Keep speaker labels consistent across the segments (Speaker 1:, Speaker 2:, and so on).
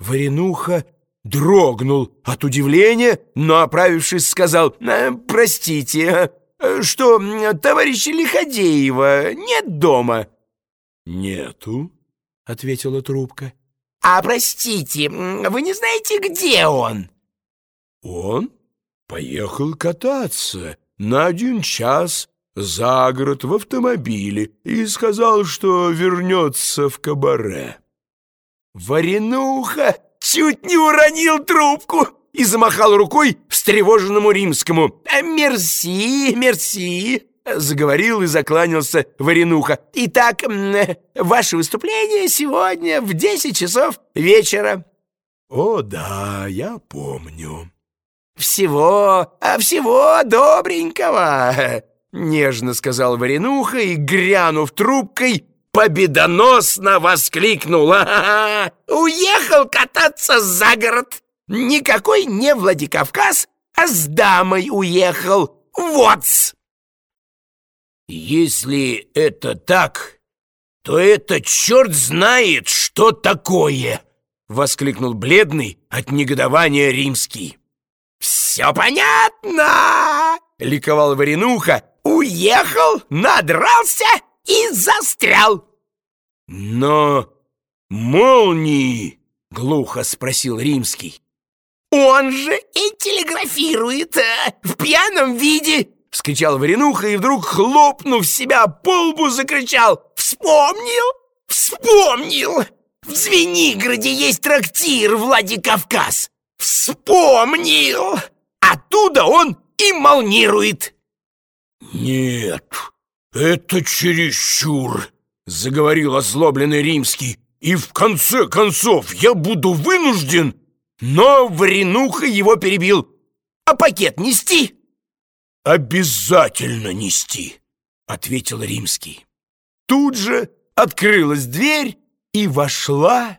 Speaker 1: Варенуха дрогнул от удивления, но, оправившись, сказал, «Э, «Простите, э, что товарища Лиходеева нет дома?»
Speaker 2: «Нету», — ответила трубка.
Speaker 3: «А простите, вы не знаете, где он?»
Speaker 2: «Он поехал кататься на один час за город в автомобиле и сказал, что вернется в кабаре».
Speaker 1: Варенуха чуть не уронил трубку и замахал рукой встревоженному римскому. «Э, «Мерси, мерси!» — заговорил и закланялся Варенуха. «Итак, ваше выступление сегодня в десять часов вечера».
Speaker 2: «О, да, я помню».
Speaker 1: «Всего, а всего добренького!» — нежно сказал Варенуха и, грянув трубкой, победоносно воскликнул. «А -а -а! Уехал кататься за город! Никакой не Владикавказ, а с дамой уехал! вот -с!
Speaker 3: «Если это так, то это черт знает, что такое!» — воскликнул бледный от негодования римский.
Speaker 1: «Все понятно!» — ликовал Варенуха. «Уехал, надрался и застрял!»
Speaker 3: «Но молнии?» — глухо спросил римский.
Speaker 1: «Он же и телеграфирует а, в пьяном виде!» — вскричал Варенуха и вдруг, хлопнув себя по лбу, закричал «Вспомнил! Вспомнил! В Звенигороде есть трактир Владикавказ! Вспомнил! Оттуда он и молнирует!»
Speaker 2: «Нет, это чересчур!» — заговорил озлобленный римский. «И в конце концов я буду вынужден...»
Speaker 1: Но Варенуха его перебил. «А пакет нести?»
Speaker 2: «Обязательно нести», — ответил Римский.
Speaker 1: Тут же открылась дверь, и вошла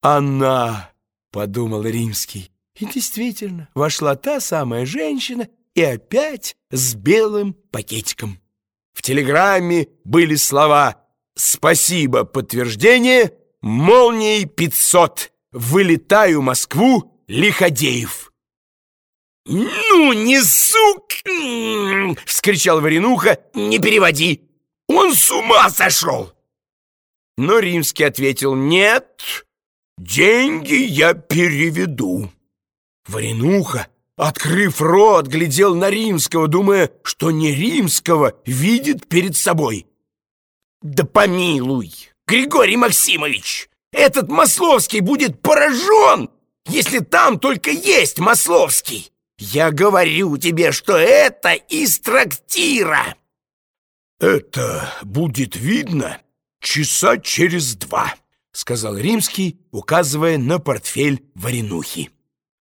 Speaker 1: она, — подумал Римский. И действительно, вошла та самая женщина и опять с белым пакетиком. В телеграмме были слова «Спасибо, подтверждение, молнией 500, вылетаю Москву, Лиходеев». «Ну, не сук!» — вскричал Варенуха. «Не переводи! Он с ума сошел!» Но Римский ответил «Нет, деньги я переведу». Варенуха, открыв рот, глядел на Римского, думая, что не Римского видит перед собой. «Да помилуй, Григорий Максимович, этот Масловский будет поражен, если там только есть Масловский!» Я говорю тебе, что это из трактира.
Speaker 2: Это будет видно часа через два, сказал Римский, указывая на портфель Варенухи.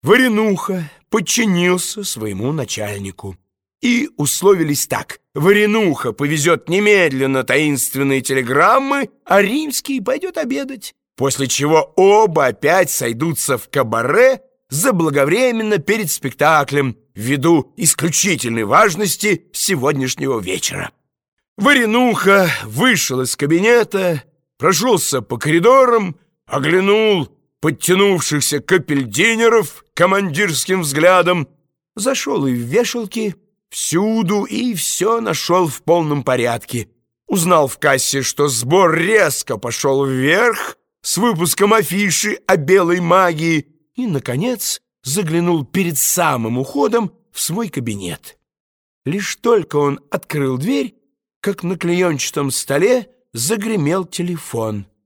Speaker 2: Варенуха подчинился своему начальнику. И условились так. Варенуха повезет немедленно таинственные телеграммы, а Римский пойдет обедать. После чего оба опять сойдутся в кабаре заблаговременно перед спектаклем ввиду исключительной важности сегодняшнего вечера. Варенуха вышел из кабинета, прошелся по коридорам, оглянул подтянувшихся капельдинеров командирским взглядом, зашел и в вешалки, всюду и все нашел в полном порядке. Узнал в кассе, что сбор резко пошел вверх с выпуском афиши о белой магии, и, наконец, заглянул перед самым уходом в свой кабинет. Лишь только он открыл дверь, как на клеенчатом столе загремел телефон —